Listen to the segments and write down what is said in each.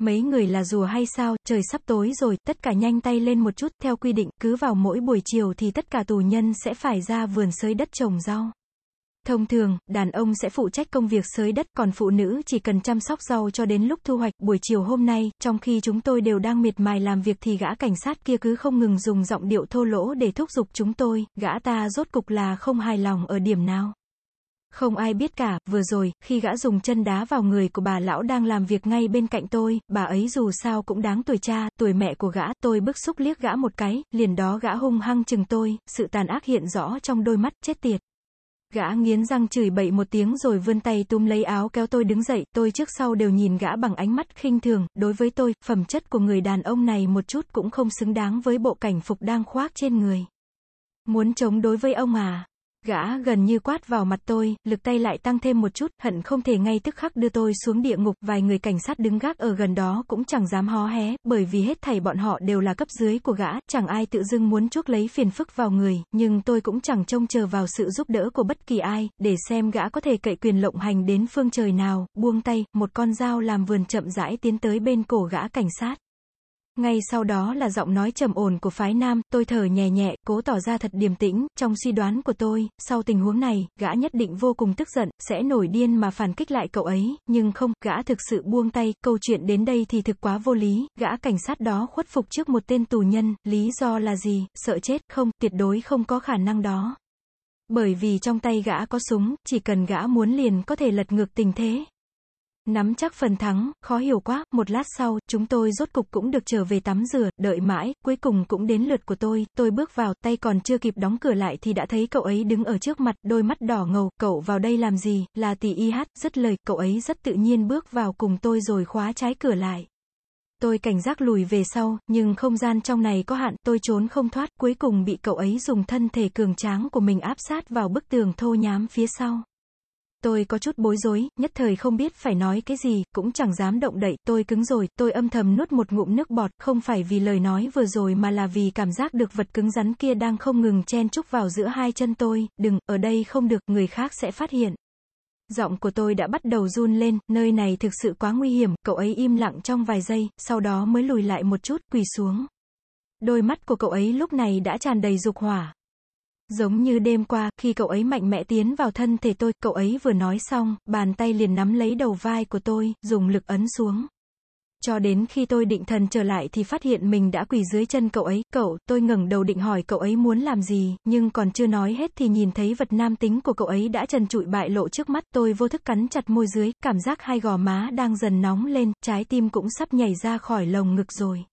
Mấy người là rùa hay sao, trời sắp tối rồi, tất cả nhanh tay lên một chút, theo quy định, cứ vào mỗi buổi chiều thì tất cả tù nhân sẽ phải ra vườn sới đất trồng rau. Thông thường, đàn ông sẽ phụ trách công việc sới đất, còn phụ nữ chỉ cần chăm sóc rau cho đến lúc thu hoạch. Buổi chiều hôm nay, trong khi chúng tôi đều đang miệt mài làm việc thì gã cảnh sát kia cứ không ngừng dùng giọng điệu thô lỗ để thúc giục chúng tôi, gã ta rốt cục là không hài lòng ở điểm nào. Không ai biết cả, vừa rồi, khi gã dùng chân đá vào người của bà lão đang làm việc ngay bên cạnh tôi, bà ấy dù sao cũng đáng tuổi cha, tuổi mẹ của gã, tôi bức xúc liếc gã một cái, liền đó gã hung hăng chừng tôi, sự tàn ác hiện rõ trong đôi mắt, chết tiệt. Gã nghiến răng chửi bậy một tiếng rồi vươn tay túm lấy áo kéo tôi đứng dậy, tôi trước sau đều nhìn gã bằng ánh mắt khinh thường, đối với tôi, phẩm chất của người đàn ông này một chút cũng không xứng đáng với bộ cảnh phục đang khoác trên người. Muốn chống đối với ông à? Gã gần như quát vào mặt tôi, lực tay lại tăng thêm một chút, hận không thể ngay tức khắc đưa tôi xuống địa ngục, vài người cảnh sát đứng gác ở gần đó cũng chẳng dám hó hé, bởi vì hết thảy bọn họ đều là cấp dưới của gã, chẳng ai tự dưng muốn chuốc lấy phiền phức vào người, nhưng tôi cũng chẳng trông chờ vào sự giúp đỡ của bất kỳ ai, để xem gã có thể cậy quyền lộng hành đến phương trời nào, buông tay, một con dao làm vườn chậm rãi tiến tới bên cổ gã cảnh sát. Ngay sau đó là giọng nói trầm ổn của phái nam, tôi thở nhẹ nhẹ, cố tỏ ra thật điềm tĩnh, trong suy đoán của tôi, sau tình huống này, gã nhất định vô cùng tức giận, sẽ nổi điên mà phản kích lại cậu ấy, nhưng không, gã thực sự buông tay, câu chuyện đến đây thì thực quá vô lý, gã cảnh sát đó khuất phục trước một tên tù nhân, lý do là gì, sợ chết, không, tuyệt đối không có khả năng đó. Bởi vì trong tay gã có súng, chỉ cần gã muốn liền có thể lật ngược tình thế. Nắm chắc phần thắng, khó hiểu quá, một lát sau, chúng tôi rốt cục cũng được trở về tắm rửa, đợi mãi, cuối cùng cũng đến lượt của tôi, tôi bước vào, tay còn chưa kịp đóng cửa lại thì đã thấy cậu ấy đứng ở trước mặt, đôi mắt đỏ ngầu, cậu vào đây làm gì, là tỷ y hát, rất lời, cậu ấy rất tự nhiên bước vào cùng tôi rồi khóa trái cửa lại. Tôi cảnh giác lùi về sau, nhưng không gian trong này có hạn, tôi trốn không thoát, cuối cùng bị cậu ấy dùng thân thể cường tráng của mình áp sát vào bức tường thô nhám phía sau. Tôi có chút bối rối, nhất thời không biết phải nói cái gì, cũng chẳng dám động đậy, tôi cứng rồi, tôi âm thầm nuốt một ngụm nước bọt, không phải vì lời nói vừa rồi mà là vì cảm giác được vật cứng rắn kia đang không ngừng chen chúc vào giữa hai chân tôi, đừng, ở đây không được, người khác sẽ phát hiện. Giọng của tôi đã bắt đầu run lên, nơi này thực sự quá nguy hiểm, cậu ấy im lặng trong vài giây, sau đó mới lùi lại một chút, quỳ xuống. Đôi mắt của cậu ấy lúc này đã tràn đầy dục hỏa. Giống như đêm qua, khi cậu ấy mạnh mẽ tiến vào thân thể tôi, cậu ấy vừa nói xong, bàn tay liền nắm lấy đầu vai của tôi, dùng lực ấn xuống. Cho đến khi tôi định thần trở lại thì phát hiện mình đã quỳ dưới chân cậu ấy, cậu, tôi ngẩng đầu định hỏi cậu ấy muốn làm gì, nhưng còn chưa nói hết thì nhìn thấy vật nam tính của cậu ấy đã trần trụi bại lộ trước mắt, tôi vô thức cắn chặt môi dưới, cảm giác hai gò má đang dần nóng lên, trái tim cũng sắp nhảy ra khỏi lồng ngực rồi.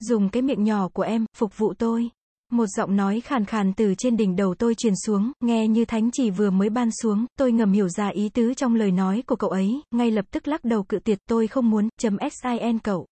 Dùng cái miệng nhỏ của em, phục vụ tôi. Một giọng nói khàn khàn từ trên đỉnh đầu tôi truyền xuống, nghe như thánh chỉ vừa mới ban xuống, tôi ngầm hiểu ra ý tứ trong lời nói của cậu ấy, ngay lập tức lắc đầu cự tuyệt tôi không muốn, chấm sin cậu.